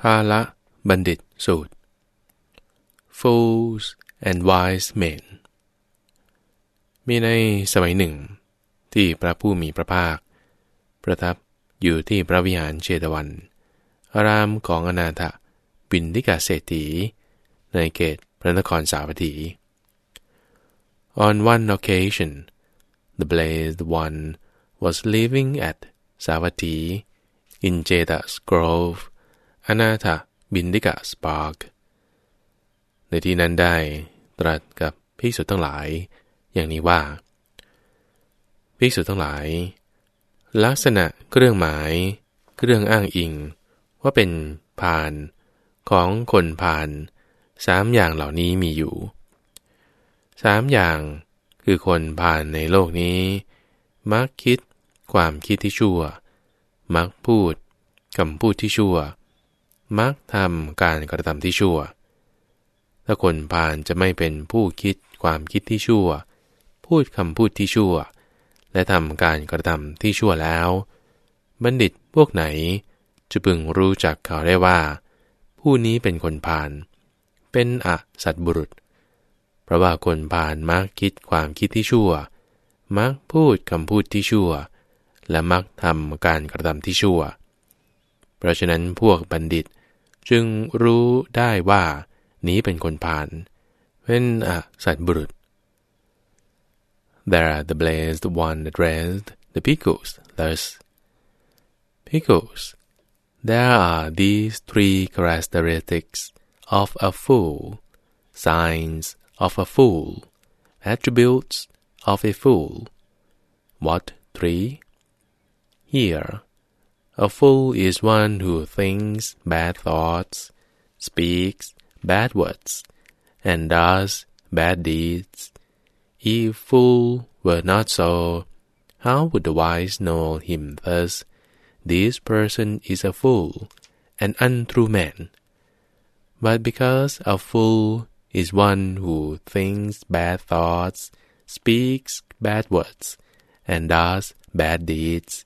พาละบัณฑิตสูตร Fools and wise men มีในสมัยหนึ่ง ที่พระผู้มีพระภาค ประทับอยู่ที่พระวิหารเชตวัน อารามของอนาถปินทิกาเศรษฐี ในเขตพระนครสาวัตถี On one occasion, the blessed one was living at Savatthi in Jeta's grove, Anatha Bindikas Park. ในที่นั้นได้ตรัสกับภิกษุทั้งหลาย อย่างนี้ว่าภิกษุทั้งหลาย ลักษณะเครื่องหมาย เครื่องอ้างอิง ว่าเป็นพานของคนพานสามอย่างเหล่านี้มีอยู่สามอย่างคือคนผ่านในโลกนี้ มักคิดความคิดที่ชั่ว มักพูดคำพูดที่ชั่ว มักทำการกระทำที่ชั่ว ถ้าคนผ่านจะไม่เป็นผู้คิดความคิดที่ชั่ว พูดคำพูดที่ชั่ว และทำการกระทำที่ชั่วแล้ว บัณฑิตพวกไหนจะพึงรู้จักเขาได้ว่า ผู้นี้เป็นคนผ่านเป็นอสัตบุรุษ เพราะว่าคนผ่านมักคิดความคิดที่ชั่ว มักพูดคำพูดที่ชั่ว และมักทำการกระทำที่ชั่ว เพราะฉะนั้นพวกบัณฑิต จึงรู้ได้ว่า นี้เป็นคนผ่านเป็นอสัตบุรุษ There are the blessed one addressed the pickles thus Pickles There are these three characteristics of a fool signs of a fool, attributes of a fool. What three? Here, a fool is one who thinks bad thoughts, speaks bad words, and does bad deeds. If fool were not so, how would the wise know him thus? This person is a fool, an untrue man. But because a fool is one who thinks bad thoughts, speaks bad words, and does bad deeds.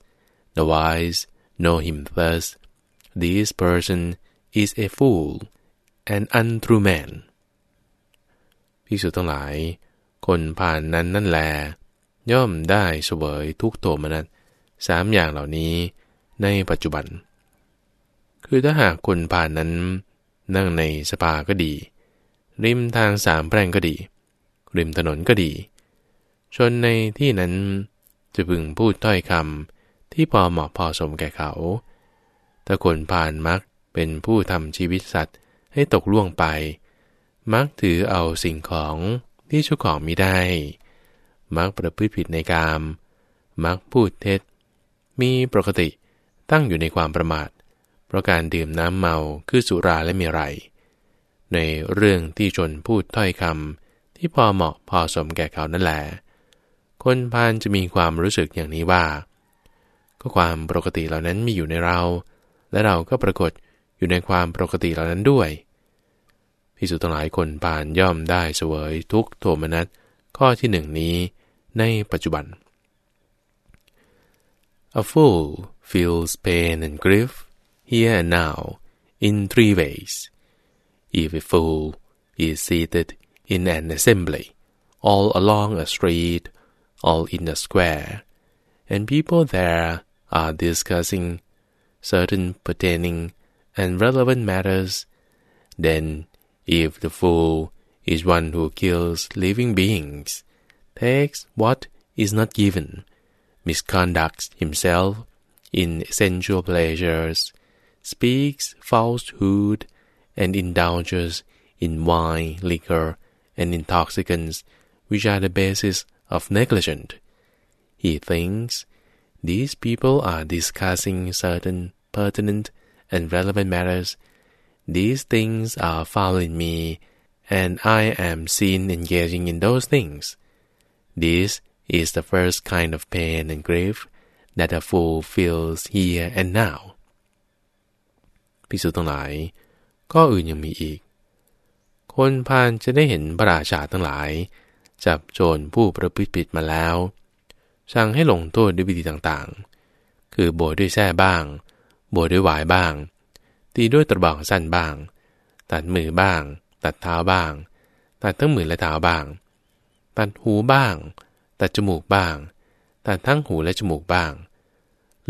The wise know him thus. This person is a fool, an untrue man. พิสุทั้งหลาย คนผ่านนั้นนั่นแล ย่อมได้เสวยทุกโทมนัสสามอย่างเหล่านี้ในปัจจุบัน คือถ้าหากคนผ่านนั้น นั่งในสภาก็ดี ริมทางสามแพร่งก็ดี ริมถนนก็ดี ชนในที่นั้นจะพึงพูดถ้อยคำ ที่พอเหมาะพอสมแก่เขา ถ้าคนผ่านมักเป็นผู้ทำชีวิตสัตว์ให้ตกล่วงไป มักถือเอาสิ่งของที่ชุของมิได้ มักประพฤติผิดในกาม มักพูดเท็จ มีปกติตั้งอยู่ในความประมาท เพราะการดื่มน้ำเมาคือสุราและเมรัย ในเรื่องที่ชนพูดถ้อยคำที่พอเหมาะพอสมแก่เขานั่นแหละ คนพานจะมีความรู้สึกอย่างนี้ว่า ก็ความปกติเหล่านั้นมีอยู่ในเรา และเราก็ปรากฏอยู่ในความปกติเหล่านั้นด้วยพิสุทั้งหลายคนพานย่อมได้เสวยทุกโทมนัสข้อที่หนึ่งนี้ในปัจจุบัน A fool feels pain and grief here and now in three ways. if a fool is seated in an assembly, all along a street, all in a square, and people there are discussing certain pertaining and relevant matters, then if the fool is one who kills living beings, takes what is not given, misconducts himself in sensual pleasures, speaks falsehood, and indulges in wine, liquor, and intoxicants, which are the basis of negligence. He thinks these people are discussing certain pertinent and relevant matters. These things are found in me, and I am seen engaging in those things. This is the first kind of pain and grief that a fool feels here and now. พิสุทั้งหลายก็อื่นยังมีอีก คนพานจะได้เห็นพระราชาทั้งหลาย จับโจรผู้ประพฤติผิดมาแล้ว สั่งให้ลงโทษด้วยวิธีต่างๆ คือโบยด้วยแส้บ้าง โบยด้วยหวายบ้าง ตีด้วยตะบองสั้นบ้าง ตัดมือบ้าง ตัดเท้าบ้าง ตัดทั้งมือและเท้าบ้าง ตัดหูบ้าง ตัดจมูกบ้าง ตัดทั้งหูและจมูกบ้าง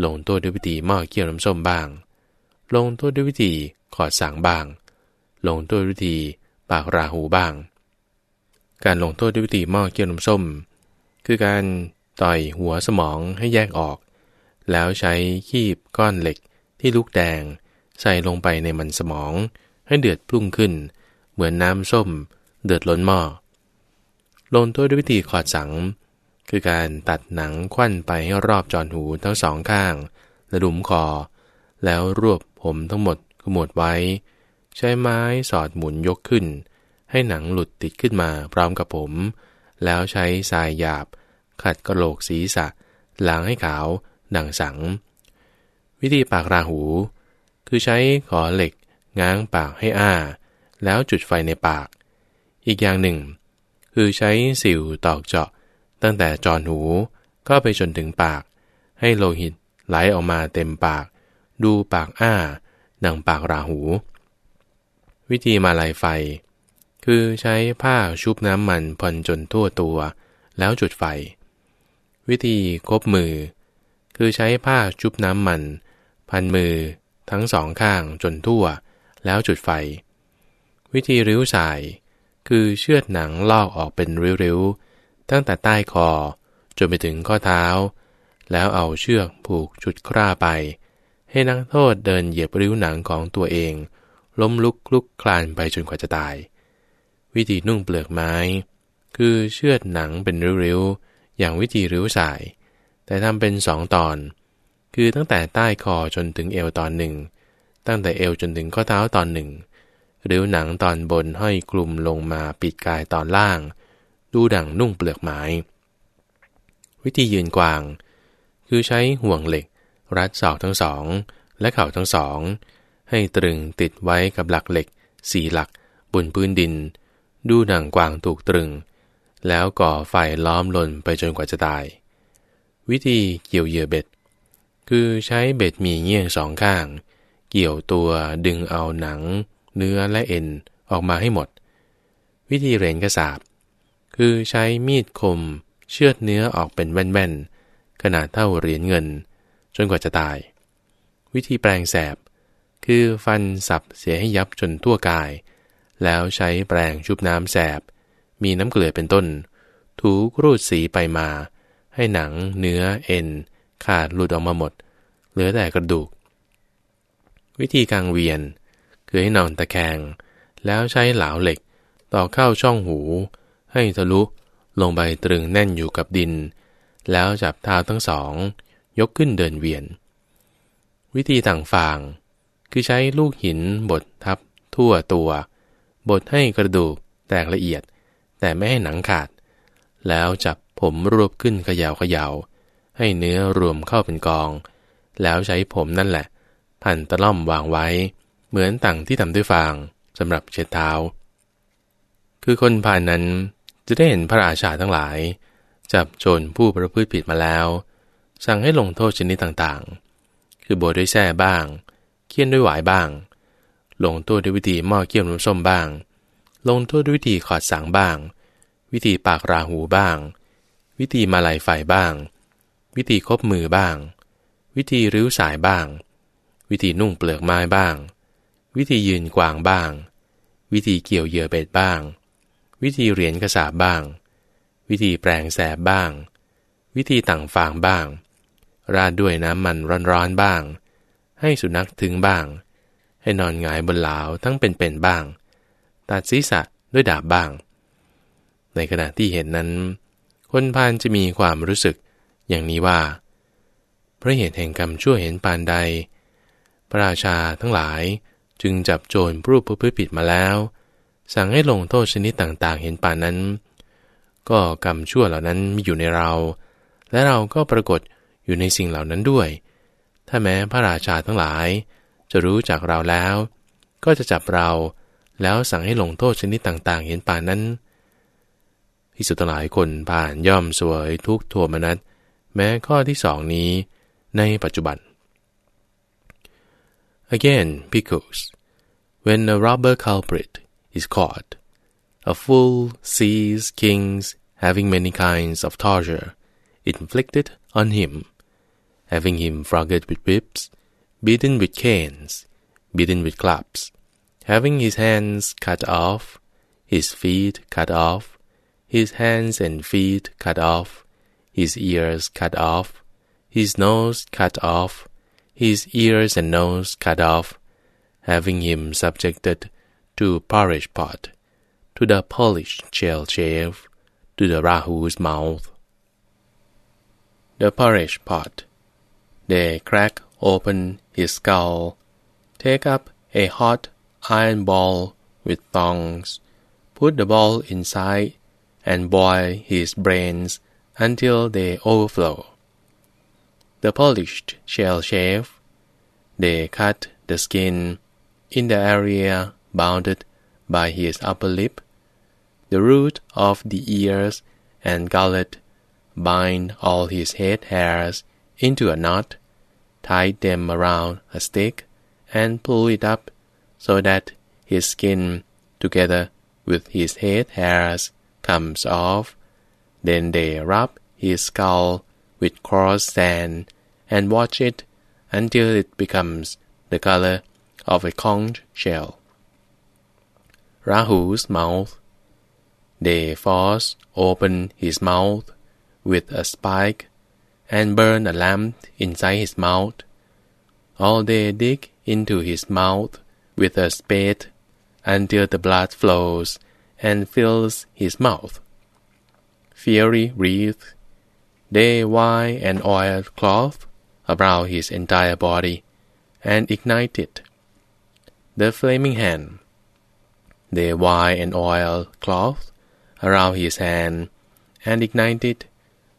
ลงโทษด้วยวิธีหม้อเกี่ยวน้ำส้มบ้าง ลงโทษด้วยวิธีขอดสางบ้าง ลงโทษด้วยวิธีปากราหูบ้าง การลงโทษด้วยวิธีหม้อเกี่ยวน้ำส้ม คือการ ต่อยหัวสมองให้แยกออก แล้วใช้คีบก้อนเหล็กที่ลุกแดง ใส่ลงไปในมันสมองให้เดือดพุ่งขึ้น เหมือนน้ำส้ม เดือดล้นหม้อลงโทษด้วยวิธีขอดสัง คือการตัดหนังควันไปให้รอบจอนหูทั้งสองข้างและดุมคอ แล้วรวบผมทั้งหมดขมวดไว้ ใช้ไม้สอดหมุนยกขึ้น ให้หนังหลุดติดขึ้นมาพร้อมกับผม แล้วใช้ทรายหยาบ ขัดกระโหลกศีรษะล้างให้ขาวดังสัง วิธีปากราหู คือใช้ขอเหล็ก ง้างปากให้อ้า แล้วจุดไฟในปาก อีกอย่างหนึ่ง คือใช้สิวตอกเจาะ ตั้งแต่จอนหูก็ไปจนถึงปาก ให้โลหิตไหลออกมาเต็มปาก ดูปากอ้าดังปากราหู วิธีมาลายไฟ คือใช้ผ้าชุบน้ำมันพ่นจนทั่วตัว แล้วจุดไฟ วิธีคบมือ คือใช้ผ้าชุบน้ำมัน พันมือทั้งสองข้างจนทั่ว แล้วจุดไฟ วิธีริ้วสาย คือเชือดหนังลอกออกเป็นริ้วๆ ตั้งแต่ใต้คอจนไปถึงข้อเท้า แล้วเอาเชือกผูกจุดคร่าไป ให้นักโทษเดินเหยียบริ้วหนังของตัวเอง ล้มลุกคลุกคลานไปจนกว่าจะตาย วิธีนุ่งเปลือกไม้ คือเชือดหนังเป็นริ้วๆ อย่างวิธีริ้วสาย แต่ทำเป็นสองตอน คือตั้งแต่ใต้คอจนถึงเอวตอนหนึ่ง ตั้งแต่เอวจนถึงข้อเท้าตอนหนึ่งริ้วหนังตอนบนห้อยคลุมลงมาปิดกายตอนล่าง ดูดั่งนุ่งเปลือกไม้ วิธียืนกวาง คือใช้ห่วงเหล็ก รัดศอกทั้งสอง และเข่าทั้งสอง ให้ตรึงติดไว้กับหลักเหล็กสี่หลักบนพื้นดิน ดูดั่งกวางถูกตรึง แล้วก่อไฟล้อมลนไปจนกว่าจะตาย วิธีเกี่ยวเหยื่อเบ็ด คือใช้เบ็ดมีเงี้ยงสองข้าง เกี่ยวตัวดึงเอาหนัง เนื้อและเอ็นออกมาให้หมด วิธีเรนกระสาบ คือใช้มีดคมเชือดเนื้อออกเป็นแว่นๆ ขนาดเท่าเหรียญเงิน จนกว่าจะตาย วิธีแปลงแสบ คือฟันสับเสียให้ยับจนทั่วกาย แล้วใช้แปลงชุบน้ำแสบ มีน้ำเกลือเป็นต้น ถูกรูดสีไปมา ให้หนัง เนื้อเอ็น ขาดหลุดออกมาหมด เหลือแต่กระดูก วิธีกางเวียน คือให้นอนตะแคง แล้วใช้เหลาเหล็ก ต่อเข้าช่องหู ให้ทะลุลงไปตรึงแน่นอยู่กับดิน แล้วจับเท้าทั้งสอง ยกขึ้นเดินเวียน วิธีต่างฝาง คือใช้ลูกหินบดทับทั่วตัว บดให้กระดูกแตกละเอียด แต่ไม่ให้หนังขาด แล้วจับผมรวบขึ้นเขยาวขยาวให้เนื้อรวมเข้าเป็นกอง แล้วใช้ผมนั่นแหละ พันตะล่อมวางไว้ เหมือนต่างที่ทำด้วยฟางสำหรับเช็ดเท้า คือคนผ่านนั้นจะได้เห็นพระราชาทั้งหลาย จับโจรผู้ประพฤติผิดมาแล้ว สั่งให้ลงโทษชนิดต่างๆ คือโบยด้วยแส้บ้าง เคี่ยนด้วยหวายบ้าง ลงโทษด้วยวิธีหม้อเกี่ยวน้ำส้มบ้าง ลงโทษด้วยวิธีขอดสังบ้าง วิธีปากราหูบ้าง วิธีมาลายไฟบ้าง วิธีคบมือบ้าง วิธีริ้วสายบ้าง วิธีนุ่งเปลือกไม้บ้าง วิธียืนกวางบ้าง วิธีเกี่ยวเหยื่อเบ็ดบ้าง วิธีเหรียญกระสาบบ้าง วิธีแปลงแสบบ้าง วิธีต่างฟางบ้าง ราดด้วยน้ำมันร้อนๆบ้าง ให้สุนัขถึงบ้าง ให้นอนหงายบนหลาวทั้งเป็นๆบ้าง ตัดศีรษะด้วยดาบบ้าง ในขณะที่เห็นนั้น คนพานจะมีความรู้สึกอย่างนี้ว่า พระเหตุแห่งกรรมชั่วเห็นปานใด พระราชาทั้งหลายจึงจับโจรผู้ประพฤติผิดมาแล้ว สั่งให้ลงโทษชนิดต่างๆ เห็นปานนั้น ก็กรรมชั่วเหล่านั้นมีอยู่ในเรา และเราก็ปรากฏอยู่ในสิ่งเหล่านั้นด้วย ถ้าแม้พระราชาทั้งหลาย จะรู้จักเราแล้ว ก็จะจับเราแล้วสั่งให้ลงโทษชนิดต่างๆ เห็นปานนั้น ที่สุดหลายคนผ่านย่อมสวยทุกโทมนัสแม้ข้อที่สองนี้ในปัจจุบันอ Again, pickles. When a robber culprit is caught, a fool sees kings having many kinds of torture inflicted on him, having him flogged with whips, beaten with canes, beaten with clubs, having his hands cut off, his feet cut off, his hands and feet cut off, his ears cut off, his nose cut off, his ears and nose cut off, having him subjected to porridge pot, to the polished shell shave, to the Rahu's mouth. The porridge pot. They crack open his skull, take up a hot iron ball with thongs, put the ball inside, and boil his brains until they overflow. The polished shell shave. They cut the skin in the area bounded by his upper lip, the root of the ears and gullet, bind all his head hairs into a knot, tie them around a stick, and pull it up so that his skin, together with his head hairs, comes off. Then they rub his skull with coarse sand and watch it until it becomes the color of a conch shell. Rahu's mouth. They force open his mouth with a spike and burn a lamp inside his mouth. Or they dig into his mouth with a spade until the blood flows and fills his mouth. Fiery wreath. They wind an oil cloth around his entire body and ignite it. The flaming hand. They wind an oil cloth around his hand and ignite it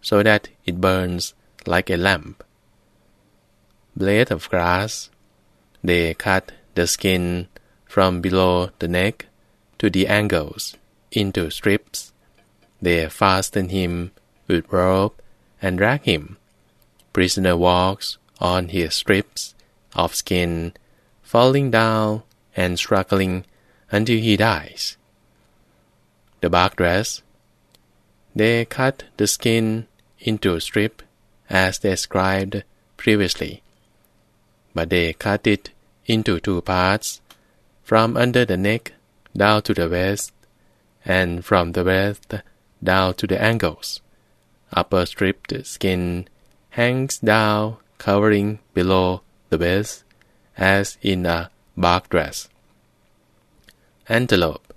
so that it burns like a lamp. Blade of grass. They cut the skin from below the neck to the ankles into strips. They fasten him with rope and drag him. Prisoner walks on his strips of skin, falling down and struggling until he dies. The bark dress. They cut the skin into a strip as described previously, but they cut it into two parts, from under the neck down to the waist, and from the waist down to the ankles. Upper stripped skin hangs down, covering below the waist, as in a bark dress. Antelope.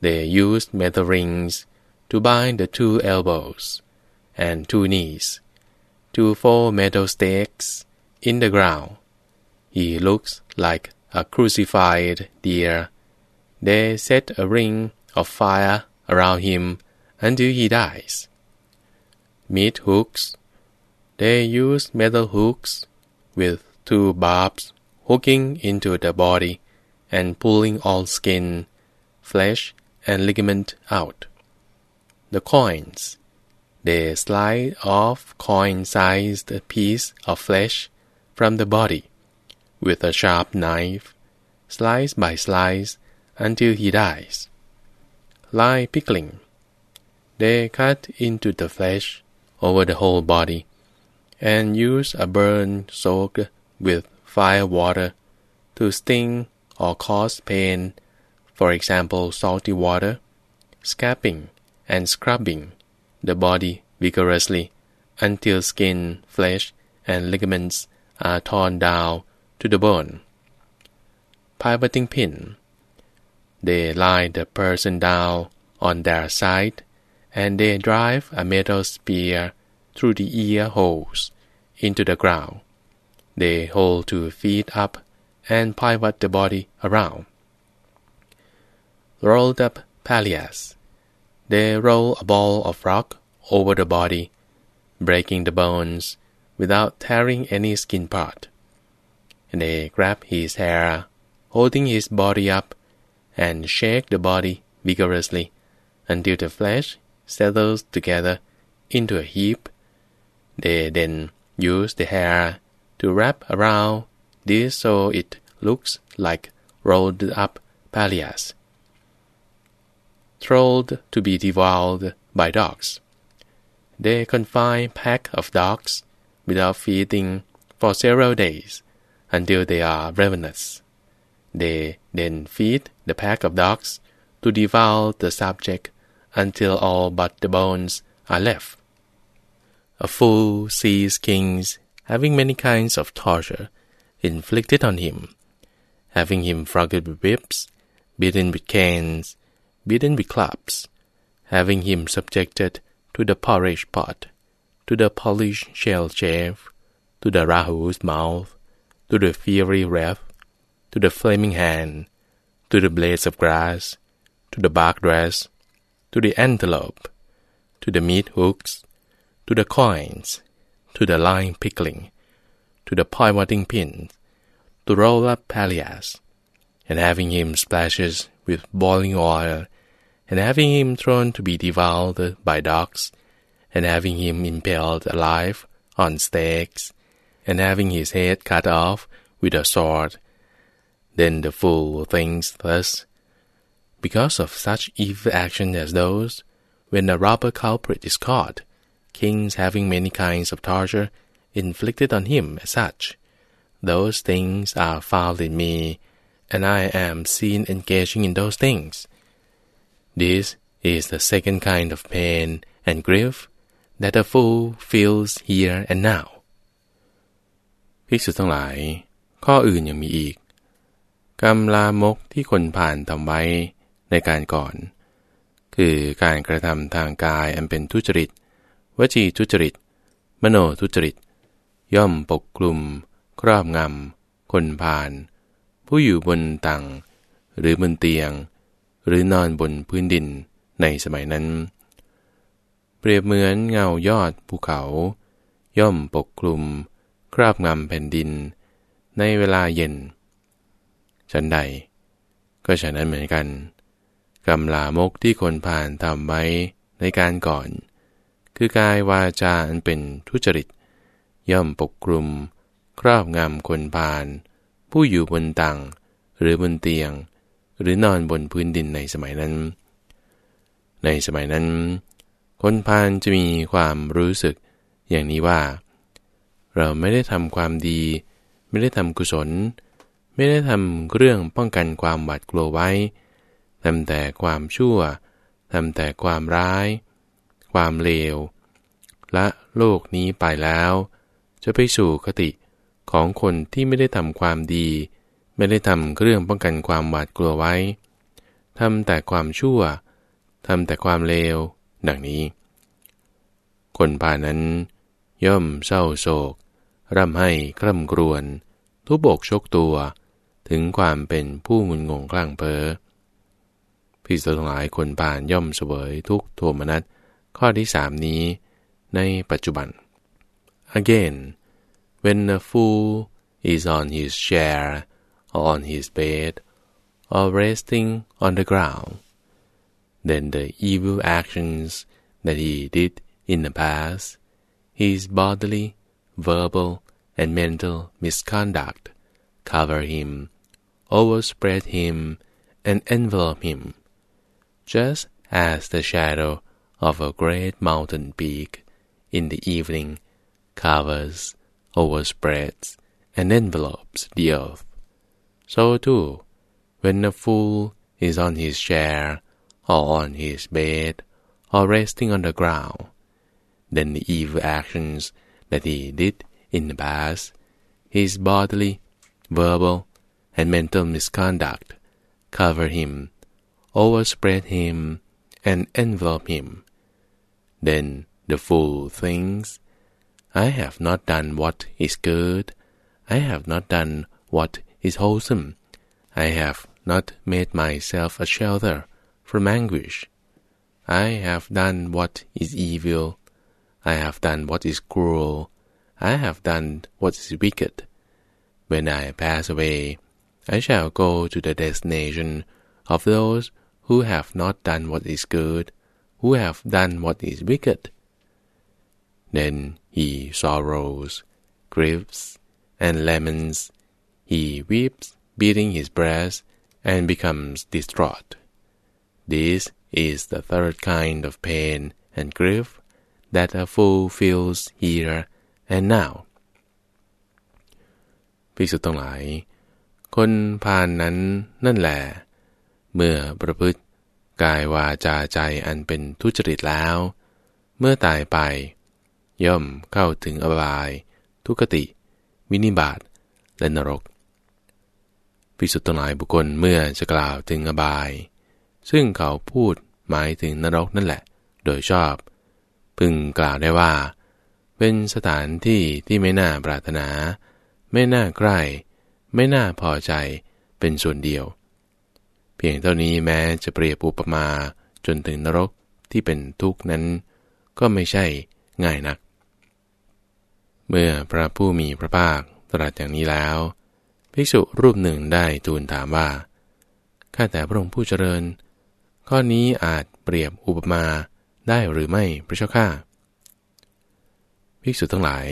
They used metal rings to bind the two elbows and two knees to four metal stakes in the ground. He looks like a crucified deer. They set a ring of fire around him until he dies. Meat hooks. They use metal hooks with two barbs hooking into the body and pulling all skin, flesh, and ligament out. The coins. They slide off coin-sized piece of flesh from the body with a sharp knife, slice by slice until he dies. Lie pickling. They cut into the flesh over the whole body and use a burn soaked with fire water to sting or cause pain, for example salty water, scraping and scrubbing the body vigorously until skin, flesh, and ligaments are torn down to the bone. Pivoting pin. They lie the person down on their side, and they drive a metal spear through the ear holes into the ground. They hold two feet up and pivot the body around. Rolled up pallias. They roll a ball of rock over the body, breaking the bones without tearing any skin part. They grab his hair, holding his body up, and shake the body vigorously until the flesh settles together into a heap. They then use the hair to wrap around this so it looks like rolled up pallias, trolled to be devoured by dogs. They confine pack of dogs without feeding for several days until they are ravenous. They then feed the pack of dogs to devour the subject until all but the bones are left. A fool sees kings having many kinds of torture inflicted on him, having him flogged with whips, beaten with canes, beaten with clubs, having him subjected to the porridge pot, to the polished shell shave, to the Rahu's mouth, to the fiery wrath, to the flaming hand, to the blades of grass, to the bark dress, to the antelope, to the meat hooks, to the coins, to the lime pickling, to the pivoting pins, to roll up pallias, and having him splashes with boiling oil, and having him thrown to be devoured by dogs, and having him impaled alive on stakes, and having his head cut off with a sword. Then the fool thinks thus, because of such evil action as those, when a robber culprit is caught, kings having many kinds of torture inflicted on him as such. Those things are found in me, and I am seen engaging in those things. This is the second kind of pain and grief that a fool feels here and now. ภิกษุทั้งหลาย ข้ออื่นยังมีอีก กรรมลามกที่คนผ่านทำไว้ในการก่อน คือการกระทำทางกายอันเป็นทุจริต วจีทุจริต มโนทุจริต ย่อมปกคลุมครอบงำ คนผ่าน ผู้อยู่บนตังหรือบนเตียง หรือนอนบนพื้นดินในสมัยนั้น เปรียบเหมือนเงายอดภูเขา ย่อมปกคลุมครอบงำแผ่นดิน ในเวลาเย็น ฉันใด ก็ฉะนั้นเหมือนกันกรรมลามกที่คนผ่านทำไว้ในการก่อน คือกายวาจาอันเป็นทุจริต ย่อมปกคลุม ครอบงำคนพาลผู้อยู่บนตังหรือบนเตียง หรือนอนบนพื้นดินในสมัยนั้น ในสมัยนั้น คนพาลจะมีความรู้สึกอย่างนี้ว่า เราไม่ได้ทำความดี ไม่ได้ทำกุศล ไม่ได้ทำเรื่องป้องกันความหวาดกลัวไว้ทำแต่ความชั่วทำแต่ความร้าย ความเลว และโลกนี้ไปแล้ว จะไปสู่คติของคนที่ไม่ได้ทำความดี ไม่ได้ทำเรื่องป้องกันความหวาดกลัวไว้ทำแต่ความชั่วทำแต่ความเลว ดังนี้ คนป่านั้น ย่อมเศร้าโศก ร่ำให้กร่ำกรวนทุบอกชกตัว ถึงความเป็นผู้งุนงงกลางเพอพิสุทั้งหลายคนปานย่อมเสวยทุกโทมนัสข้อที่สามนี้ในปัจจุบัน again when a fool is on his chair or on his bed or resting on the ground then the evil actions that he did in the past his bodily verbal and mental misconduct cover him overspread him and envelop him just as the shadow of a great mountain peak in the evening covers, overspreads, and envelopes the earth. So too, when a fool is on his chair, or on his bed, or resting on the ground, then the evil actions that he did in the past, his bodily, verbal, and mental misconduct, cover him, overspread him, and envelop him, then the fool thinks, I have not done what is good, I have not done what is wholesome, I have not made myself a shelter from anguish. I have done what is evil, I have done what is cruel, I have done what is wicked. When I pass away, I shall go to the destination of those who have not done what is good, who have done what is wicked. Then he sorrows, grieves, and laments. He weeps beating his breast and becomes distraught. This is the third kind of pain and grief that a fool feels here and now. พิสุทั้งหลาย คนพานนั้นนั่นแหละเมื่อประพฤติกายวาจาใจอันเป็นทุจริตแล้ว เมื่อตายไป ย่อมเข้าถึงอบาย ทุกติ วินิบาตและนรกพิสุทธิ์ทั้งหลายบุคคลเมื่อจะกล่าวถึงอบาย ซึ่งเขาพูดหมายถึงนรกนั่นแหละ โดยชอบ พึงกล่าวได้ว่า เป็นสถานที่ที่ไม่น่าปรารถนา ไม่น่าใกล้ ไม่น่าพอใจเป็นส่วนเดียว เพียงเท่านี้แม้จะเปรียบอุปมาจนถึงนรกที่เป็นทุกข์นั้น ก็ไม่ใช่ง่ายนัก เมื่อพระผู้มีพระภาคตรัสอย่างนี้แล้วภิกษุรูปหนึ่งได้ทูลถามว่าข้าแต่พระองค์ผู้เจริญ ข้อนี้อาจเปรียบอุปมาได้หรือไม่พระเจ้าข้าภิกษุทั้งหลาย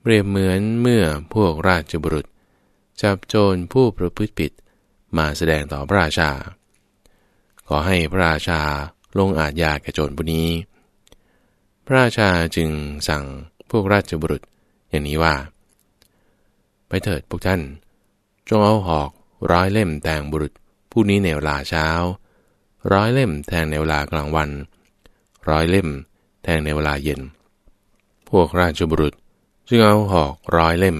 เปรียบเหมือนเมื่อพวกราชบุรุษ จับโจรผู้ประพฤติผิดมาแสดงต่อพระราชา ขอให้พระราชาลงอาญาแก่โจรผู้นี้ พระราชาจึงสั่งพวกราชบุรุษอย่างนี้ว่า ไปเถิดพวกท่าน จงเอาหอกร้อยเล่มแทงบุรุษผู้นี้ในเวลาเช้า ร้อยเล่มแทงในเวลากลางวัน ร้อยเล่มแทงในเวลาเย็น พวกราชบุรุษจึงเอาหอกร้อยเล่ม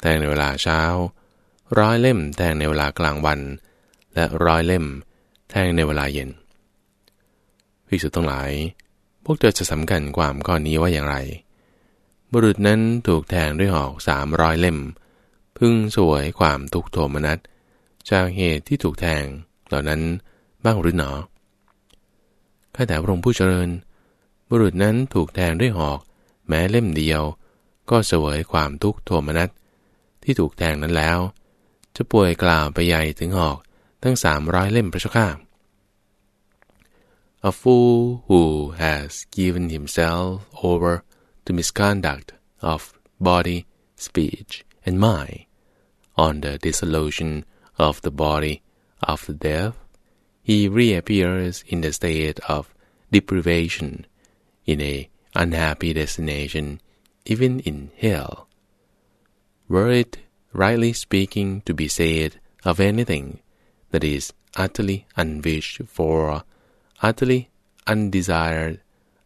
แทงในเวลาเช้า ร้อยเล่มแทงในเวลากลางวัน และร้อยเล่มแทงในเวลาเย็นพิสุทั้งหลาย พวกเธอจะสำคัญความข้อนี้ว่าอย่างไร บุรุษนั้นถูกแทงด้วยหอกสามร้อยเล่ม พึงสวยความทุกโทมนัสจากเหตุที่ถูกแทงเหล่านั้นบ้างหรือหนอข้าแต่พระองค์ผู้เจริญ บุรุษนั้นถูกแทงด้วยหอก แม้เล่มเดียว ก็เสวยความทุกโทมนัสที่ถูกแทงนั้นแล้ว จะป่วยกล่าวไปใหญ่ถึงหอกทั้งสามร้อยเล่มพระเจ้าข้า A fool who has given himself over to misconduct of body, speech, and mind on the dissolution of the body after death, he reappears in the state of deprivation, in a unhappy destination, even in hell. Were it, rightly speaking, to be said of anything that is utterly unwished for, utterly undesired,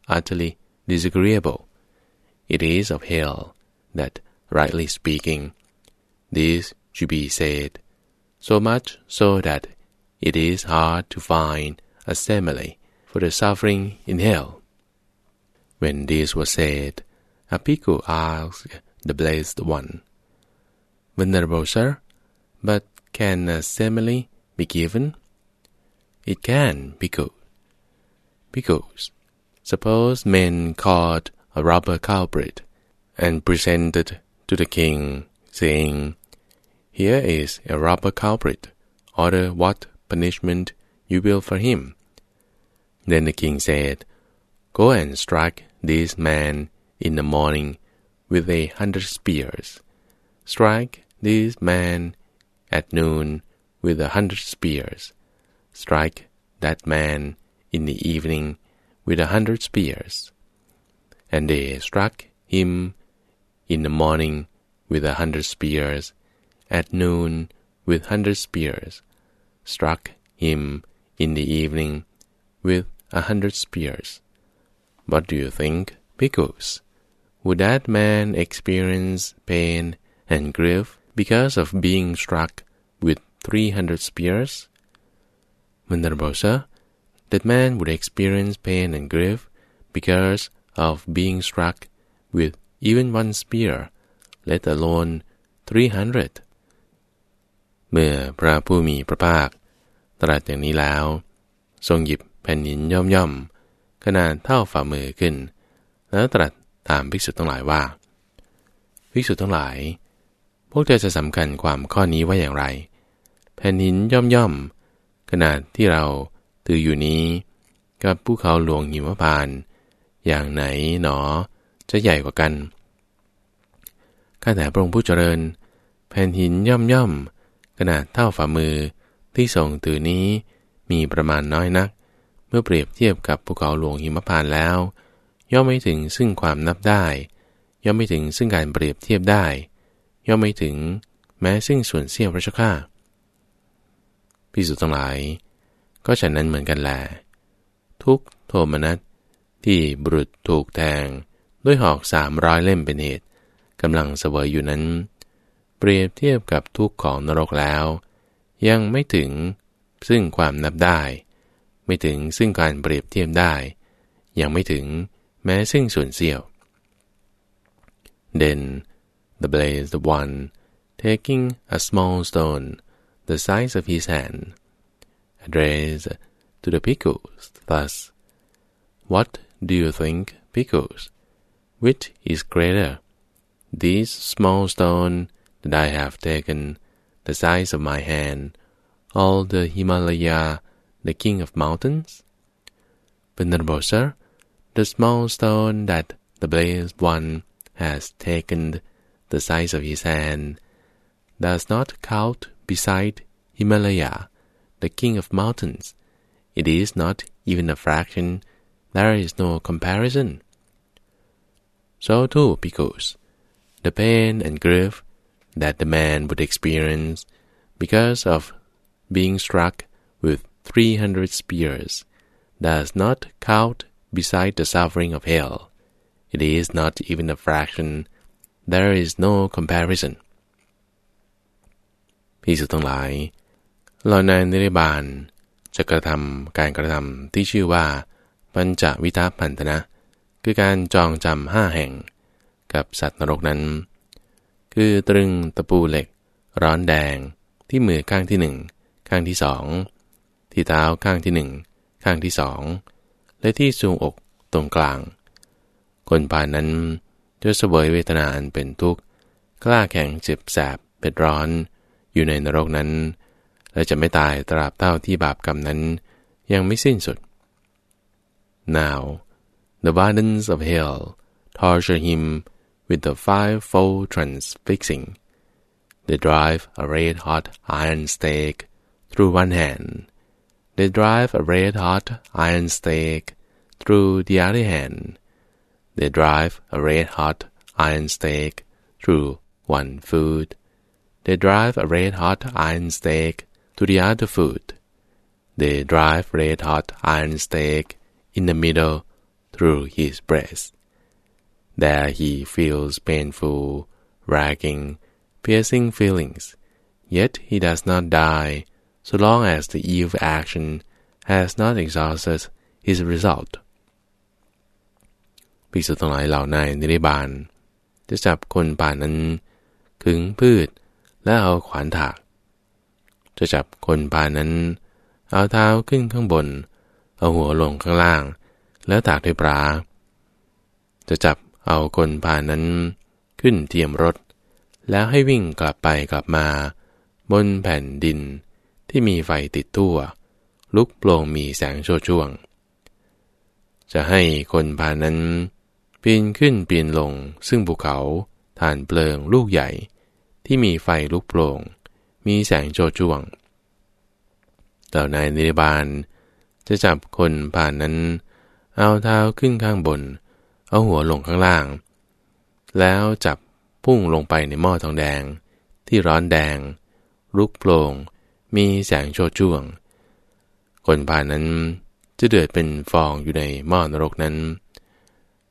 utterly disagreeable, it is of hell that, rightly speaking, this should be said, so much so that it is hard to find a simile for the suffering in hell. When this was said, a asked the Blessed One, Venerable Sir, but can a simile be given? It can, Bhikkhu. Bhikkhus, suppose men caught a robber culprit and presented to the king saying, Here is a robber culprit, order what punishment you will for him. Then the king said, Go and strike this man in the morning with a hundred spears. Strike this man at noon with a hundred spears. Strike that man in the evening with a hundred spears. And they struck him in the morning with a hundred spears, at noon with hundred spears, struck him in the evening with a hundred spears. What do you think, bhikkhus? Would that man experience pain and grief because of being struck with three hundred spears? Venerable sir, that man would experience pain and grief because of being struck with even one spear let alone 300 เมื่อพระผู้มีพระภาค ตรัสอย่างนี้แล้ว ทรงหยิบแผ่นหินย่อมย่อมขนาดเท่าฝ่ามือขึ้น แล้วตรัสถามภิกษุทั้งหลายว่า ภิกษุทั้งหลาย วกเธอจะสำคัญความข้อนี้ว่าอย่างไร แผ่นหินย่อมย่อม ขนาดที่เราถืออยู่นี้ กับภูเขาหลวงหิมพาน อย่างไหนหนอ จะใหญ่กว่ากัน ข้าแต่พระองค์ผู้เจริญ แผ่นหินย่อมย่อม ขนาดเท่าฝ่ามือที่ทรงถือนี้มีประมาณน้อยนัก เมื่อเปรียบเทียบกับภูเขาหลวงหิมพานแล้ว ย่อมไม่ถึงซึ่งความนับได้ ย่อมไม่ถึงซึ่งการเปรียบเทียบได้ ย่อมไม่ถึงแม้ซึ่งส่วนเสี้ยวพระเจ้าข้าพิสุทั้งหลาย ก็ฉันนั้นเหมือนกันแหละทุกโทมนัสที่บุรุษถูกแทงด้วยหอกสามร้อยเล่มเป็นเหตุกำลังเสวยอยู่นั้น เปรียบเทียบกับทุกข์ของนรกแล้ว ยังไม่ถึงซึ่งความนับได้ ไม่ถึงซึ่งการเปรียบเทียบได้ ยังไม่ถึงแม้ซึ่งส่วนเสี้ยว Then the blazed one taking a small stone the size of his hand addressed to the pickles thus What do you think, pickles? Which is greater? This small stone that I have taken, the size of my hand, all the Himalaya, the king of mountains? Venerable sir, the small stone that the blessed one has taken, the size of his hand, does not count beside Himalaya, the king of mountains. It is not even a fraction. There is no comparison. So too, because the pain and grief that the man would experience because of being struck with 300 spears does not count beside the suffering of hell. It is not even a fraction. There is no comparison. พิสุทั้งหลายเราในนิริบาลจะกระทำการกระทำที่ชื่อว่าปัญจวิทัพันธนะ คือการจองจำห้าแห่ง กับสัตว์นรกนั้น คือตรึงตะปูเหล็ก ร้อนแดงที่มือข้างที่หนึ่งข้างที่สองที่เท้าข้างที่หนึ่งข้างที่สองและที่ทรวงอกตรงกลาง คนป่านนั้น จะเสวยเวทนาอันเป็นทุกข์ กล้าแข็งเจ็บแสบเป็ดร้อน อยู่ในนรกนั้น และจะไม่ตายตราบเท่าที่บาปกรรมนั้น ยังไม่สิ้นสุด Now the wardens of hell torture him with the five-fold transfixing. They drive a red-hot iron stake through one hand. They drive a red-hot iron stake through the other hand. They drive a red-hot iron stake through one foot. They drive a red-hot iron stake to the other foot. They drive red-hot iron stake in the middle through his breast. There he feels painful, racking, piercing feelings, yet he does not die so long as the evil action has not exhausted his result. ภิกษุทั้งหลายเหล่าในนิริบาล จะจับคนป่านั้น ขึงพืชและเอาขวานถาก จะจับคนป่านั้น เอาเท้าขึ้นข้างบน เอาหัวลงข้างล่าง แล้วตากด้วยปลาจะจับเอาคนป่านั้น ขึ้นเทียมรถ แล้วให้วิ่งกลับไปกลับมา บนแผ่นดินที่มีไฟติดทั่ว ลุกโปร่งมีแสงโชดช่วง จะให้คนพานั้น ปีนขึ้นปีนลง ซึ่งภูเขาฐานเปลิงลูกใหญ่ ที่มีไฟลุกโปร่ง มีแสงโชดช่วงต่านายนิรบาลจะจับคนผ่านนั้น เอาเท้าขึ้นข้างบน เอาหัวลงข้างล่าง แล้วจับพุ่งลงไปในหม้อทองแดง ที่ร้อนแดง ลุกโปร่งมีแสงโชดช่วง คนผ่านนั้นจะเดือดเป็นฟองอยู่ในหม้อนรกนั้น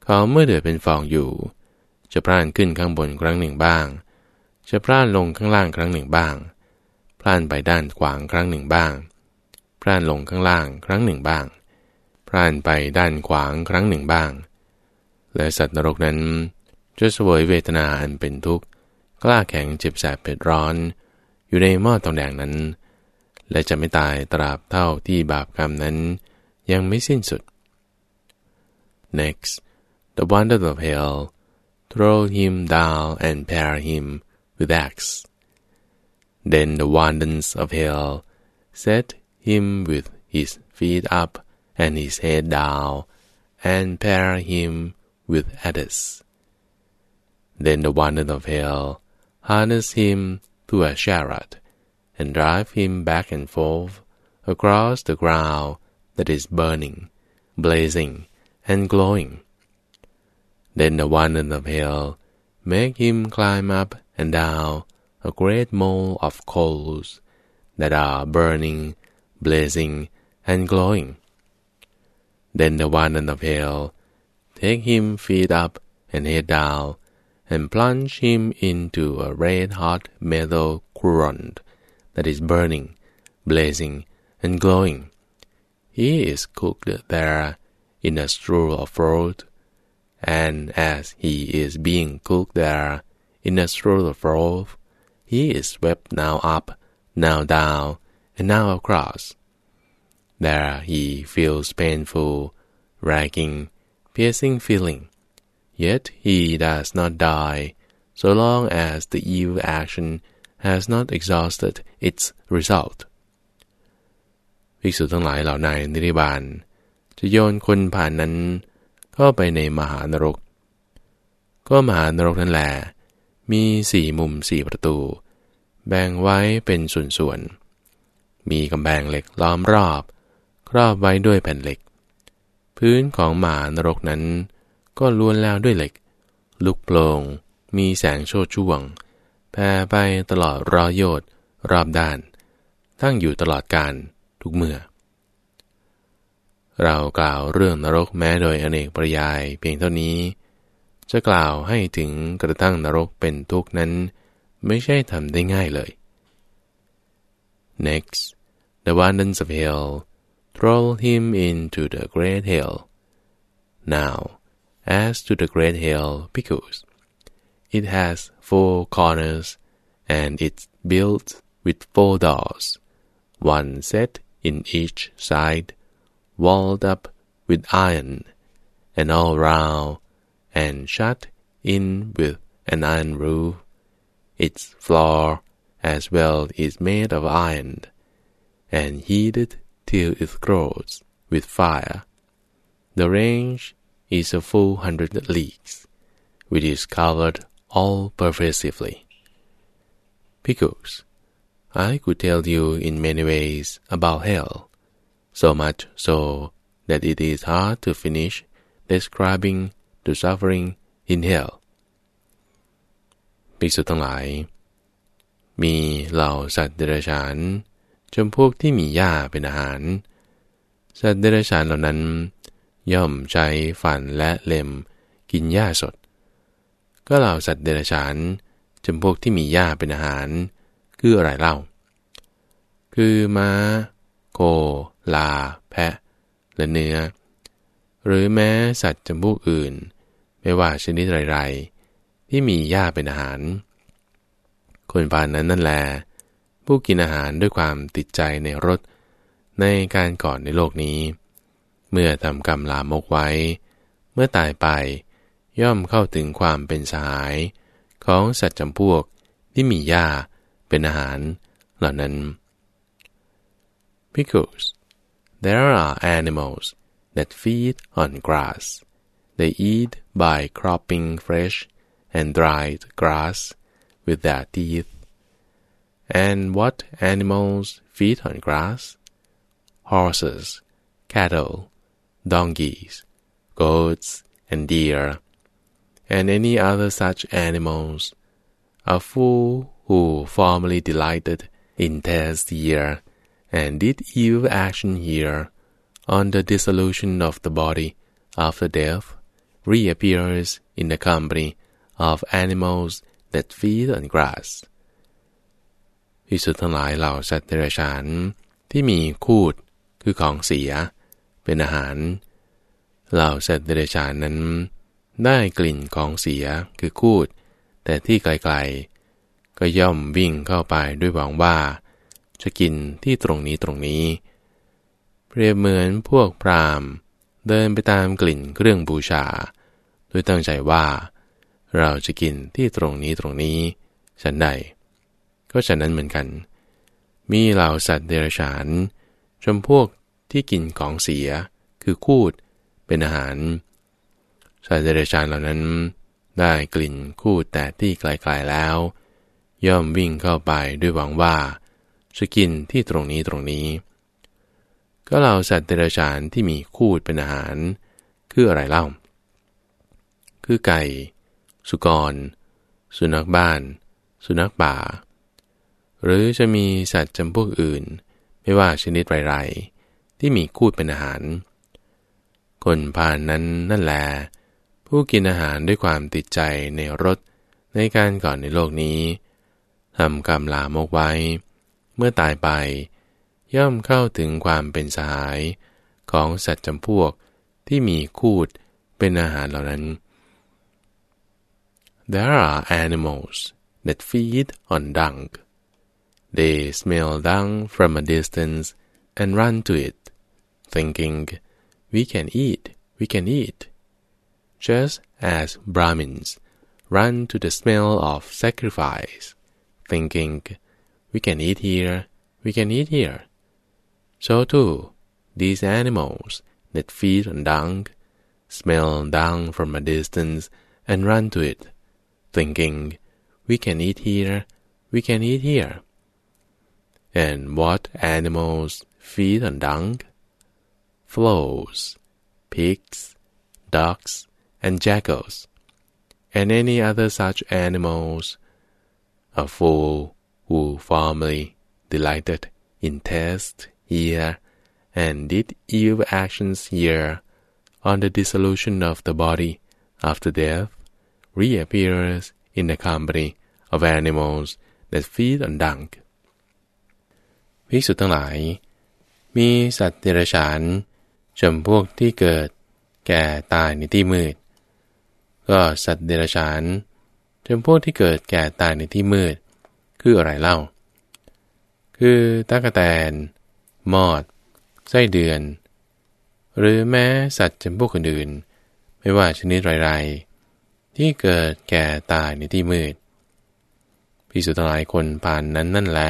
เขาเมื่อเดือดเป็นฟองอยู่ จะพล่านขึ้นข้างบนครั้งหนึ่งบ้าง จะพล่านลงข้างล่างครั้งหนึ่งบ้างพล่านไปด้านขวางครั้งหนึ่งบ้างพล่านลงข้างล่างครั้งหนึ่งบ้างพล่านไปด้านขวางครั้งหนึ่งบ้าง และสัตว์นรกนั้นจะสวยเวทนาอันเป็นทุกข์กล้าแข็งเจ็บแสบเผ็ดร้อน อยู่ในหม้อทองแดงนั้น และจะไม่ตายตราบเท่าที่บาปกรรมนั้น ยังไม่สิ้นสุด Next, the wonders of hell throw him down and pare him with axe. Then the wardens of hell set him with his feet up and his head down and pare him with adders. Then the wonders of hell harness him to a chariot and drive him back and forth across the ground that is burning, blazing, and glowing. Then the wonders of hell make him climb up and down a great mole of coals that are burning, blazing, and glowing. Then the wonders of hell take him feet up and head down, and plunge him into a red-hot metal current that is burning, blazing, and glowing. He is cooked there in a straw of fruit, and as he is being cooked there in a straw of fruit, he is swept now up, now down, and now across. There he feels painful, racking, piercing feeling, yet he does not die so long as the evil action has not exhausted its result ภิกษุทั้งหลายเหล่าในนิริบาลจะโยนคนผ่านนั้น เข้าไปในมหานรก ก็มหานรกนั่นแหละมีสี่มุมสี่ประตู แบ่งไว้เป็นส่วนๆ มีกำแพงเหล็กล้อมรอบ ครอบไว้ด้วยแผ่นเหล็ก พื้นของมหานรกนั้น ก็ล้วนแล้วด้วยเหล็ก ลุกโปลงมีแสงโชดช่วงแผ่ไปตลอดรอยโยดรอบด้าน ตั้งอยู่ตลอดการทุกเมื่อ เรากล่าวเรื่องนรกแม้โดยอเนกปริยายเพียงเท่านี้ จะกล่าวให้ถึงกระทั่งนรกเป็นทุกนั้น ไม่ใช่ทำได้ง่ายเลย Next the wonders of hell throw him into the great hell now As to the great hill Picus, it has four corners, and it's built with four doors, one set in each side, walled up with iron, and all round, and shut in with an iron roof. Its floor as well is made of iron, and heated till it glows with fire. The range is a full hundred leagues, which is covered all pervasively. Pickles, I could tell you in many ways about hell, so much so that it is hard to finish describing the suffering in hell. ภิกษุทั้งหลาย มีเหล่าสัตว์เดรัจฉานจำพวกที่มีหญ้าเป็นอาหาร สัตว์เดรัจฉานเหล่านั้น ย่อมใช้ฟันและเล็มกินหญ้าสด ก็เหล่าสัตว์เดรัจฉานจำพวกที่มีหญ้าเป็นอาหาร คืออะไรเล่า คือม้า โค ลา แพะ และเนื้อ หรือแม้สัตว์จำพวกอื่น ไม่ว่าชนิดไรๆ ที่มีหญ้าเป็นอาหาร คนผ่านนั้นนั่นแล ผู้กินอาหารด้วยความติดใจในรสในการก่อนในโลกนี้ เมื่อทำกรรมลามกไว้ เมื่อตายไปย่อมเข้าถึงความเป็นสหาย ของสัตว์จำพวกที่มีหญ้าเป็นอาหารเหล่านั้น Because there are animals that feed on grass. They eat by cropping fresh and dried grass with their teeth. And what animals feed on grass? Horses cattle donkeys, goats, and deer, and any other such animals. A fool who formerly delighted in taste here and did evil action here, on the dissolution of the body after death, reappears in the company of animals that feed on grass พิสุทั้งหลายเหล่าสัตว์เดรัจฉานที่มีคูดคือของเสีย เป็นอาหารเหล่าสัตว์เดรัจฉานนั้น ได้กลิ่นของเสียคือคูด แต่ที่ไกลๆ ก็ย่อมวิ่งเข้าไปด้วยหวังว่า จะกินที่ตรงนี้ตรงนี้ เปรียบเหมือนพวกพรามเดินไปตามกลิ่นเครื่องบูชา โดยตั้งใจว่า เราจะกินที่ตรงนี้ตรงนี้ฉันใด ก็ฉะนั้นเหมือนกัน มีเหล่าสัตว์เดรัจฉานจำพวกที่กินของเสีย คือคูด เป็นอาหาร สัตว์เดรัจฉานเหล่านั้น ได้กลิ่นคูดแต่ที่ไกลๆแล้ว ย่อมวิ่งเข้าไปด้วยหวังว่า จะกินที่ตรงนี้ตรงนี้ ก็เราสัตว์เดรัจฉานที่มีคูดเป็นอาหาร คืออะไรเล่า คือไก่ สุกร สุนัขบ้าน สุนัขป่า หรือจะมีสัตว์จำพวกอื่น ไม่ว่าชนิดไรๆที่มีคูดเป็นอาหาร คนผ่านนั้นนั่นแหละผู้กินอาหารด้วยความติดใจในรสในการก่อนในโลกนี้ทำกรรมลามกไว้ เมื่อตายไป ย่อมเข้าถึงความเป็นสหายของสัตว์จำพวกที่มีคูดเป็นอาหารเหล่านั้น There are animals that feed on dung. They smell dung from a distance and run to it, thinking, "We can eat, we can eat." Just as Brahmins run to the smell of sacrifice, thinking, we can eat here, we can eat here. So too, these animals that feed on dung, smell dung from a distance and run to it, thinking, we can eat here, we can eat here. And what animals feed on dung? Flows, pigs, ducks, and jackals, and any other such animals. A fool who formerly delighted in taste here and did evil actions here, on the dissolution of the body after death, reappears in the company of animals that feed on dung. ภิกษุทั้งหลาย มีสัตว์เดรัจฉานจำพวกที่เกิดแก่ตายในที่มืด ก็สัตว์เดรัจฉานจำพวกที่เกิดแก่ตายในที่มืด คืออะไรเล่า คือตะกะแตน มอด ไส้เดือน หรือแม้สัตว์จำพวกอื่นๆไม่ว่าชนิดไรๆ ที่เกิดแก่ตายในที่มืดพิสุทธิ์หลายคนผ่านนั้นนั่นแล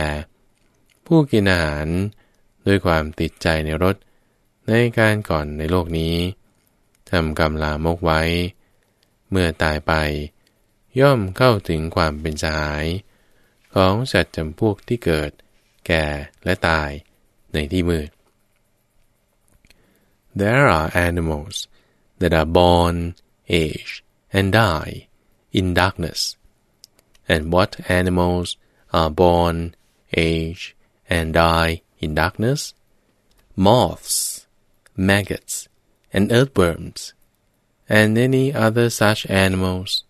ผู้กินอาหารด้วยความติดใจในรสในการก่อนในโลกนี้ทำกรรมลามกไว้ เมื่อตายไป ย่อมเข้าถึงความเป็นสหาย ของสัตว์จำพวกที่เกิด แก่และตายในที่มืด There are animals that are born, age, and die in darkness. And what animals are born, age, and die in darkness? Moths, maggots, and earthworms, and any other such animals.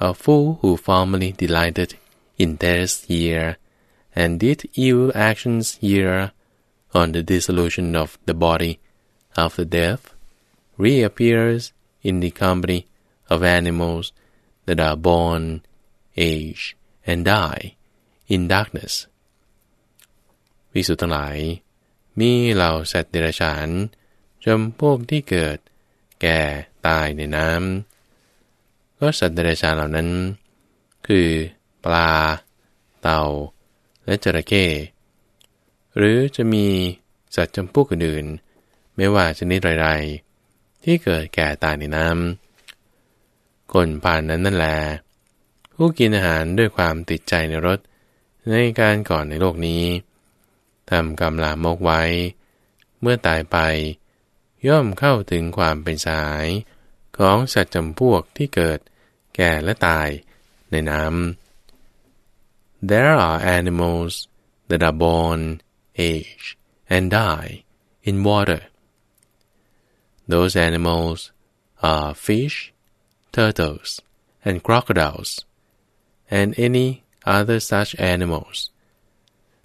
A fool who formerly delighted in this year, and did evil actions here, on the dissolution of the body after death, reappears in the company of animals that are born, age, and die in darkness วิสุทธ์ทั้งหลาย มีเหล่าสัตว์เดรัจฉานจำพวกที่เกิด แก่ตายในน้ำก็สัตว์เดรัจฉานเหล่านั้น คือ ปลา เต่า และจระเข้หรือจะมีสัตว์จำพวกอื่นๆไม่ว่าชนิดไรๆที่เกิดแก่ตายในน้ำคนผ่านนั้นนั่นแหละผู้กินอาหารด้วยความติดใจในรสในการก่อนในโลกนี้ทำกรรมลามกไว้ เมื่อตายไป ย่อมเข้าถึงความเป็นสาย ของสัตว์จำพวกที่เกิด แก่และตายในน้ำ There are animals that are born, age, and die in water. Those animals are fish, turtles, and crocodiles, and any other such animals.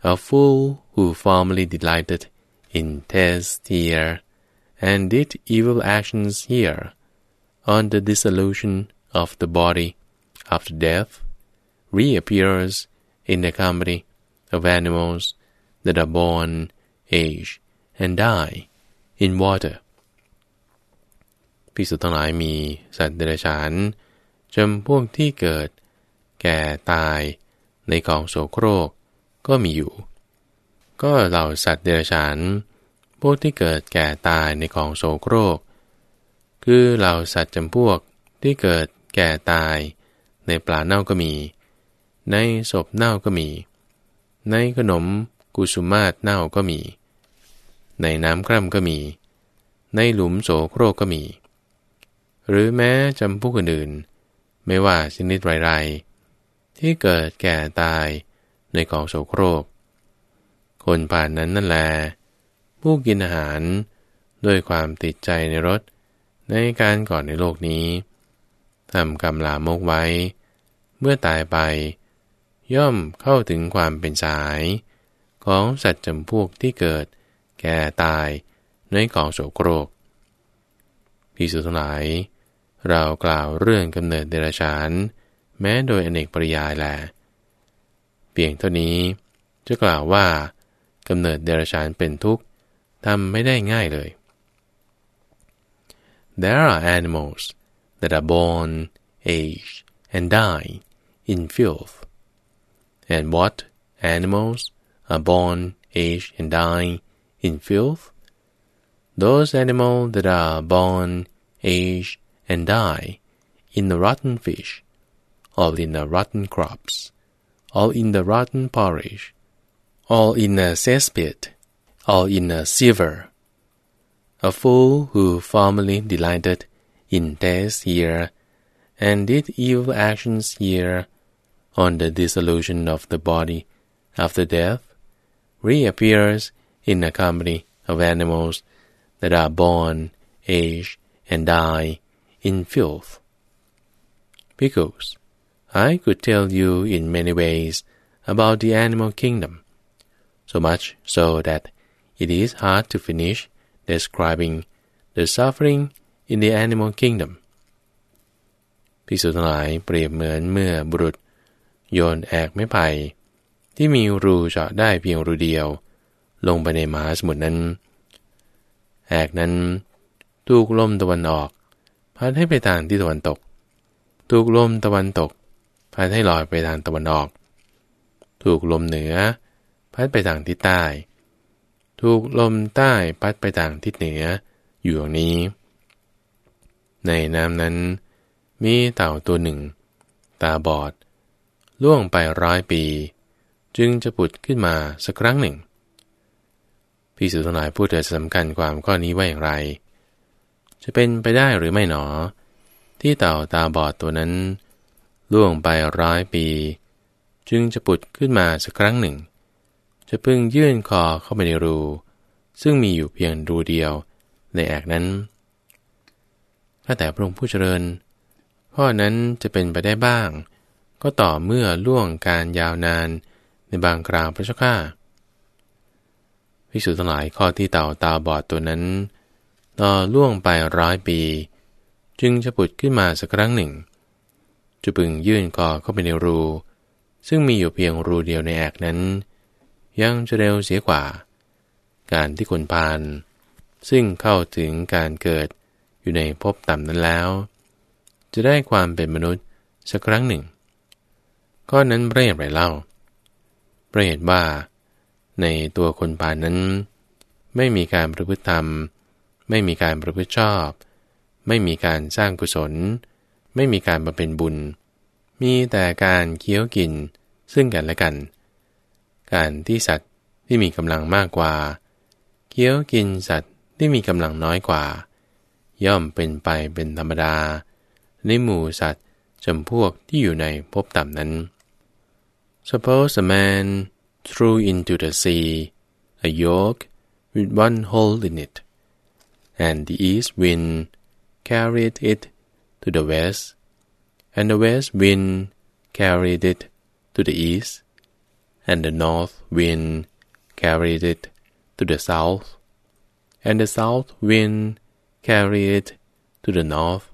A fool who formerly delighted in taste here, and did evil actions here, on the dissolution of the body after death, reappears in the company of animals that are born, age, and die in water พิสุทั้งหลายมีสัตว์เดรัจฉานจำพวกที่เกิด แก่ตายในกองโสโครกก็มีอยู่ ก็เหล่าสัตว์เดรัจฉานพวกที่เกิดแก่ตายในกองโสโครก คือเหล่าสัตว์จำพวกที่เกิดแก่ตายในปลาเน่าก็มี ในศพเน่าก็มี ในขนมกุสุมาศเน่าก็มี ในน้ำคร่ำก็มี ในหลุมโสโครกก็มี หรือแม้จำพวกอื่นๆไม่ว่าชนิดไรๆที่เกิดแก่ตายในกองโสโครก คนผ่านนั้นนั่นแล ผู้กินอาหารด้วยความติดใจในรสในการก่อนในโลกนี้ทำกรรมลามกไว้ เมื่อตายไป ย่อมเข้าถึงความเป็นสาย ของสัตว์จำพวกที่เกิด แก่ตายในกองโสโครกพิสุทั้งหลาย เรากล่าวเรื่องกำเนิดเดรัจฉาน แม้โดยอเนกปริยายแล เพียงเท่านี้จะกล่าวว่ากำเนิดเดรัจฉานเป็นทุกข์ทำไม่ได้ง่ายเลย There are animals that are born, age, and die in filth. And what animals are born, age, and die in filth? Those animals that are born, age, and die in the rotten fish, all in the rotten crops, all in the rotten porridge, all in a cesspit, all in a sieve. A fool who formerly delighted in taste here, and did evil actions here, on the dissolution of the body after death, reappears in a company of animals that are born, age, and die in filth. Because I could tell you in many ways about the animal kingdom, so much so that it is hard to finish describing the suffering in the animal kingdom ภิกษุทั้งหลายเปรียบเหมือนเมื่อบุรุษ โยนแอกไม้ไผ่ที่มีรูเจาะได้เพียงรูเดียว ลงไปในมหาสมุทรนั้น แอกนั้น ถูกลมตะวันออกพัดให้ไปทางที่ตะวันตก ถูกลมตะวันตกพัดให้ลอยไปทางตะวันออก ถูกลมเหนือ พัดไปทางทิศใต้ ถูกลมใต้พัดไปทางทิศเหนืออยู่อย่างนี้ ในน้ำนั้นมีเต่าตัวหนึ่ง ตาบอด ล่วงไปร้อยปี จึงจะผุดขึ้นมาสักครั้งหนึ่งพี่สุทั้งหลายพูดเถิดสำคัญความข้อนี้ว่าอย่างไร จะเป็นไปได้หรือไม่หนอ ที่เต่าตาบอดตัวนั้น ล่วงไปร้อยปี จึงจะปุดขึ้นมาสักครั้งหนึ่ง จะพึ่งยื่นคอเข้าไปในรู ซึ่งมีอยู่เพียงรูเดียวในแอกนั้นถ้าแต่พระองค์ผู้เจริญ ข้อนั้นจะเป็นไปได้บ้าง ก็ต่อเมื่อล่วงการยาวนานในบางคราวพระเจ้าข้าภิกษุทั้งหลายข้อที่เต่าตาบอดตัวนั้น ต่อล่วงไปร้อยปี จึงจะปุดขึ้นมาสักครั้งหนึ่ง จะพึงยื่นคอเข้าไปในรู ซึ่งมีอยู่เพียงรูเดียวในแอกนั้น ยังจะเร็วเสียกว่า การที่คนพาน ซึ่งเข้าถึงการเกิดอยู่ในภพต่ำนั้นแล้ว จะได้ความเป็นมนุษย์สักครั้งหนึ่ง ข้อนั้นเรียบไรเล่าเรียกว่า ในตัวคนพานนั้น ไม่มีการประพฤติธรรม ไม่มีการประพฤติชอบ ไม่มีการสร้างกุศล ไม่มีการมาเป็นบุญ มีแต่การเคี้ยวกินซึ่งกันและกัน การที่สัตว์ที่มีกำลังมากกว่า เคี้ยวกินสัตว์ที่มีกำลังน้อยกว่า ย่อมเป็นไปเป็นธรรมดาในหมู่สัตว์จำพวกที่อยู่ในภพต่ำนั้น Suppose a man threw into the sea a yoke with one hole in it, and the east wind carried it to the west, and the west wind carried it to the east, and the north wind carried it to the south, and the south wind carried it to the north.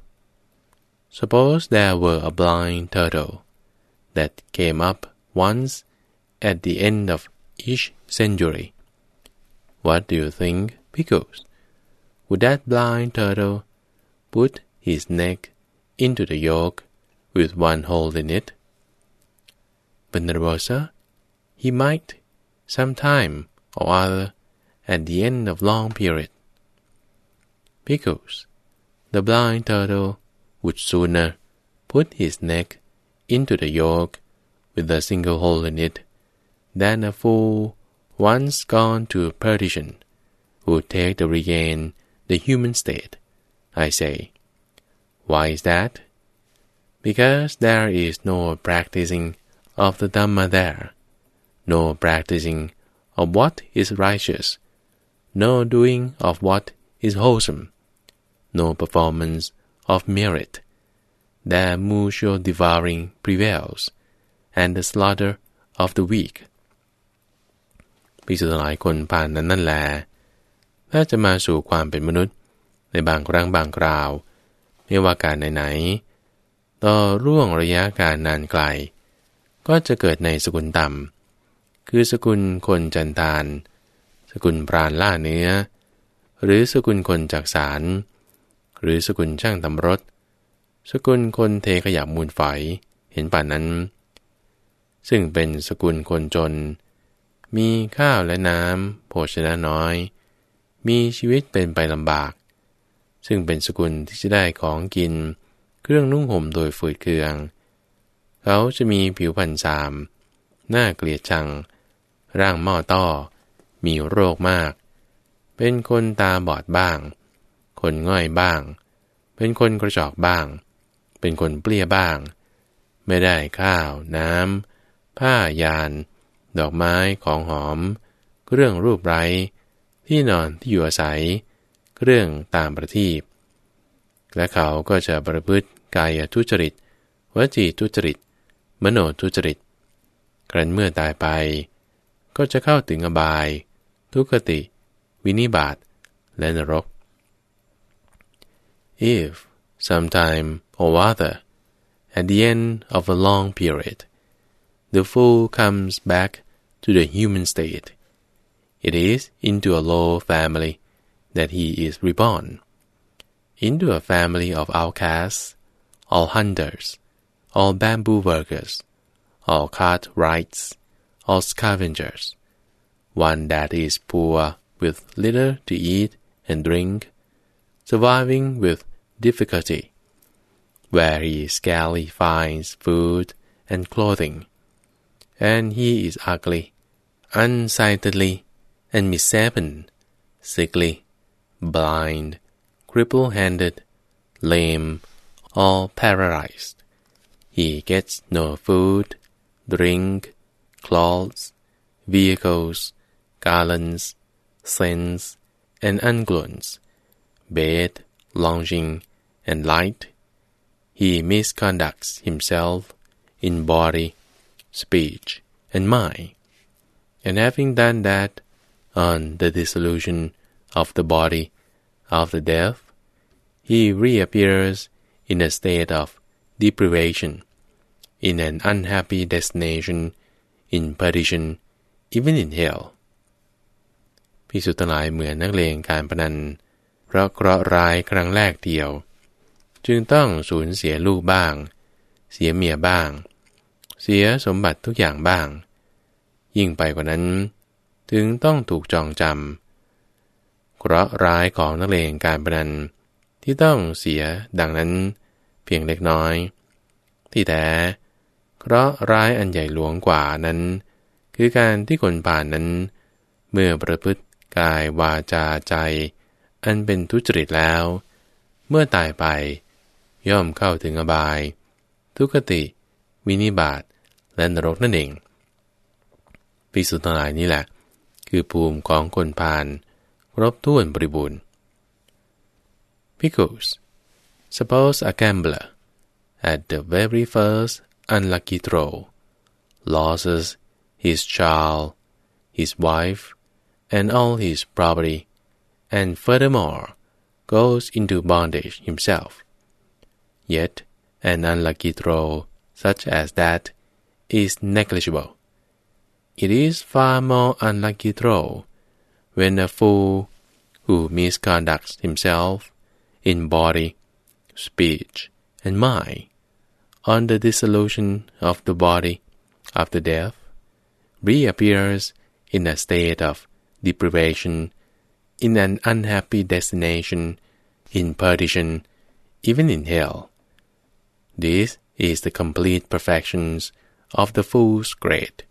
Suppose there were a blind turtle that came up once at the end of each century. What do you think, Pickles? Would that blind turtle put his neck into the yoke with one hole in it? Venerable he might, some time or other, at the end of long period. Pickles, the blind turtle would sooner put his neck into the yoke with a single hole in it than a fool once gone to perdition, who take to regain the human state, I say. Why is that? Because there is no practicing of the Dhamma there, no practicing of what is righteous, no doing of what is wholesome, no performance of merit. Their mutual devouring prevails, and the slaughter of the weak. พิสุทธิ์หลายคนผ่านนั้นนั่นแหละถ้าจะมาสู่ความเป็นมนุษย์ ในบางครั้งบางคราว ไม่ว่าการไหนๆต่อร่วงระยะการนานไกล ก็จะเกิดในสกุลต่ำคือสกุลคนจันทาน สกุลปราณล่าเนื้อ หรือสกุลคนจากสาร หรือสกุลช่างตำรถ สกุลคนเทขยับมูลฝอยเห็นป่านนั้น ซึ่งเป็นสกุลคนจน มีข้าวและน้ำโภชนะน้อย มีชีวิตเป็นไปลำบาก ซึ่งเป็นสกุลที่จะได้ของกิน เครื่องนุ่งห่มโดยฝืดเคือง เขาจะมีผิวพรรณสาม หน้าเกลียดชัง ร่างหม้อต้อ มีโรคมาก เป็นคนตาบอดบ้าง คนง่อยบ้าง เป็นคนกระจอกบ้าง เป็นคนเปลี้ยบ้าง ไม่ได้ข้าวน้ำ ผ้ายาน ดอกไม้ของหอม เรื่องรูปไร้ ที่นอนที่อยู่อาศัย เรื่องตามประทีปและเขาก็จะประพฤติกายทุจริต วจีทุจริต มโนทุจริต ครั้นเมื่อตายไป ก็จะเข้าถึงอบาย ทุกติ วินิบาตและนรก if sometime or other at the end of a long period the fool comes back to the human state. It is into a low family that he is reborn, into a family of outcasts, all hunters, all bamboo workers, all cartwrights, all scavengers, one that is poor with little to eat and drink, surviving with difficulty, where he scarcely finds food and clothing and he is ugly, unsightly, and misshapen, sickly, blind, cripple-handed, lame, or paralyzed. He gets no food, drink, clothes, vehicles, garlands, scents, and unguents, bed, lodging, and light. He misconducts himself in body speech, and mind. And having done that, on the dissolution of the body after death, he reappears in a state of deprivation, in an unhappy destination, in perdition, even in hell. พิสุทธิ์หลายเหมือนนักเลงการพนันเพราะเคราะห์ร้ายครั้งแรกเดียว จึงต้องสูญเสียลูกบ้าง เสียเมียบ้าง เสียสมบัติทุกอย่างบ้าง ยิ่งไปกว่านั้น ถึงต้องถูกจองจำเคราะร้ายของนักเลงการพนันที่ต้องเสียดังนั้น เพียงเล็กน้อย ที่แท้เคราะร้ายอันใหญ่หลวงกว่านั้น คือการที่คนผ่านนั้น เมื่อประพฤติกายวาจาใจ อันเป็นทุจริตแล้ว เมื่อตายไป ย่อมเข้าถึงอบาย ทุกติ วินิบาต และนรกนั่นเองปิสุทั้งหลายนี้แหละ คือภูมิของคนพาลครบถ้วนบริบูรณ์ Pickles suppose a gambler at the very first unlucky throw loses his child his wife and all his property and furthermore goes into bondage himself yet an unlucky throw such as that is negligible. It is far more unlucky throw when a fool who misconducts himself in body, speech, and mind, on the dissolution of the body after death, reappears in a state of deprivation, in an unhappy destination, in perdition, even in hell. This is the complete perfections of the fool's grade